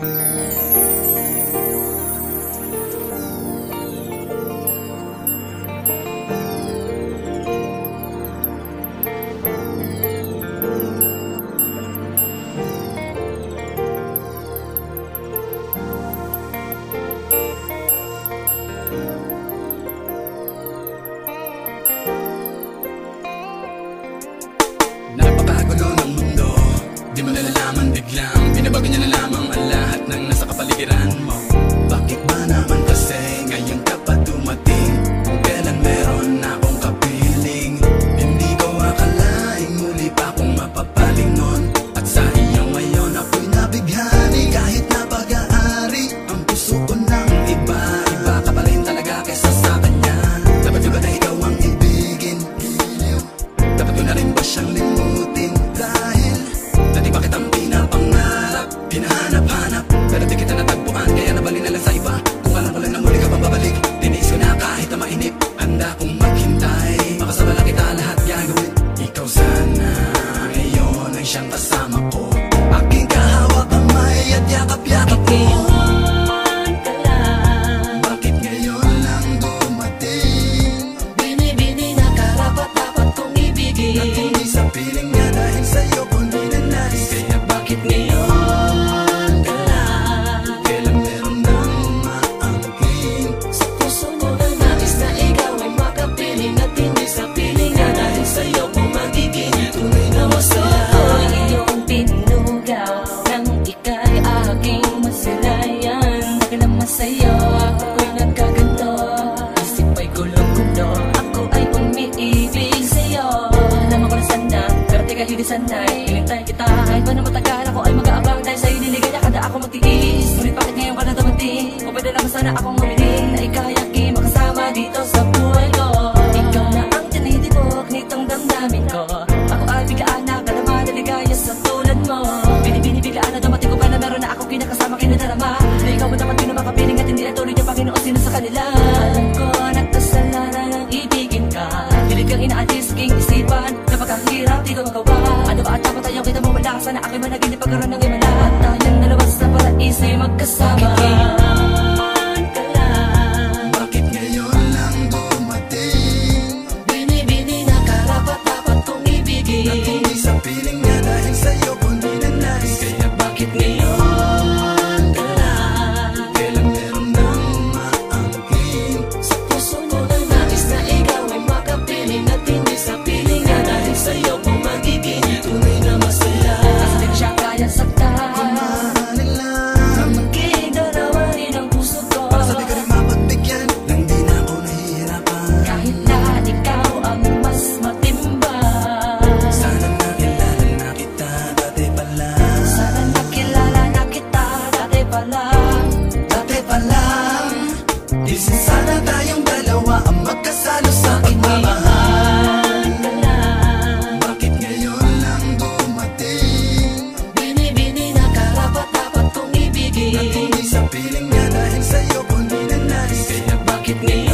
Thank. hinahanap Pero di kita natagpuan Kaya nabalinala sa iba. sa'yo Ako ay umiibig sa'yo. Alam ako na sana, pero di kayo di sanay. Inintay kita, kahit ba na matagal Ako ay mag-aabang. Dahil sa'yo niligaya Kada ako magtiis, ngunit bakit ngayon ka na dumating O pwede naman sana akong umiling Na ikay aking makasama dito sa buhay ko. Ikaw na ang tinitibok nitong damdamin ko. Ako ay bigaan na ka naman niligaya sa tulad mo. Binibinibiglaan na dumating ko pa na meron na ako kinakasama kinadarama Na ikaw mo naman yun ang makapiling at hindi natuloy niya Panginoon sino sa kanila? Sa'yo kita mo mawala. Sana aking managinip pagkaroon ng imala At tayong dalawa sa paraiso magkasama Magkasama. It